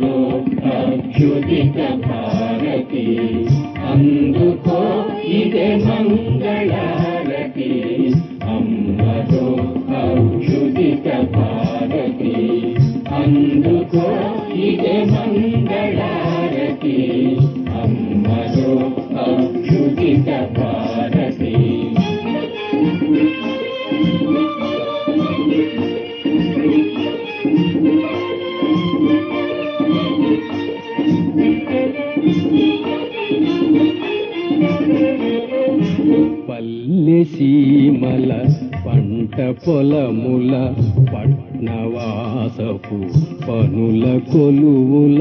కో అచ్యుతిక భారతి అందుకో ఇదే మంగళారతి. అమ్మతో అచ్యుతిక అందుకో ఇదే మంగళ సీమల పంట పొలముల పట్నవాసపు పనుల కొలువుల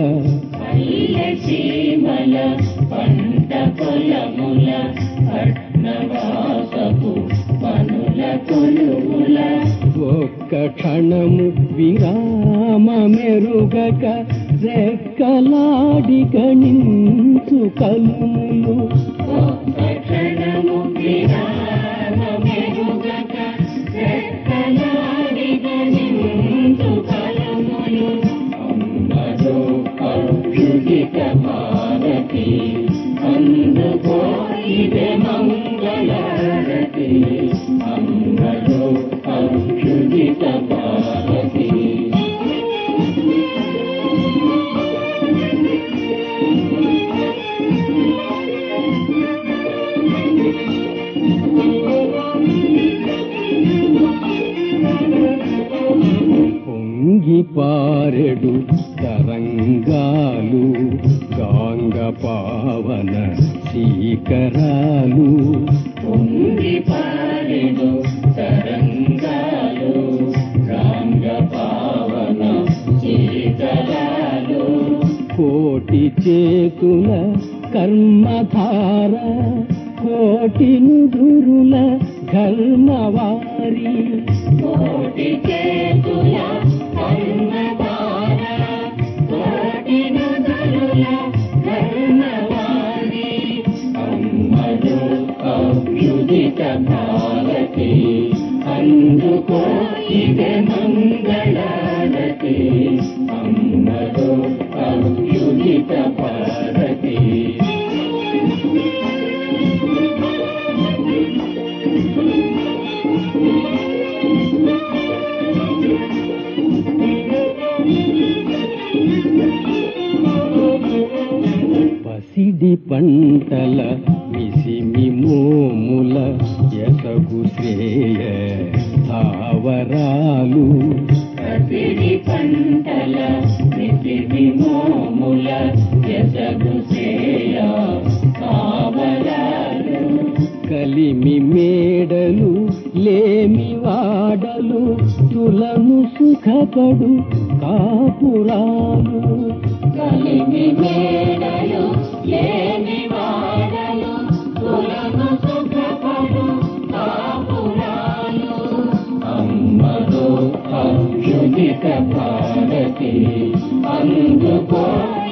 సీమల పంట పొలముల పట్నవాసపు పనుల కొలువుల ఒక్క క్షణము విరామ మెరుగక రెక్కలాడి గణించు కలుములు ఒక్క క్షణము Hare పొంగి పారెడు తరంగాలు గాంగ పావన శీకరాలు. పొంగి పారెడు తరంగాలు రాంగ పావన శీతలాలు కోటి చేతుల కర్మధార కోటి నుదురుల ధర్మవారి అమ్మలు అభ్యుదిత భారతి అందుకో ఇదే మంగళారతి అమ్మలు అభ్యుదిత భారతి పసిడి పంటల మిసిమి మోముల ఎసగు శ్రేయ ధావరాలు కసిరి పంటల మిసిమి మోముల ఎసగు సేయ కావలాలు కలిమి మేడలు లేమి వాడలు తులను సుఖపడు కాపురాలు. కలిమి మేడలు లేని వాడలు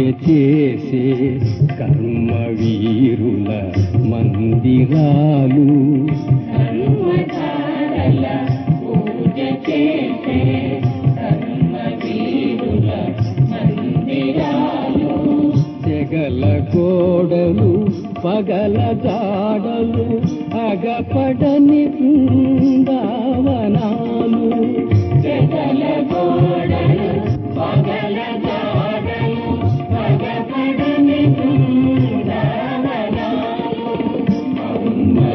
చేసే చేసే కర్మవీరుల మందిరాలు. తెగల గోడలు పగల జాడలు అగపడని బృందావనాలు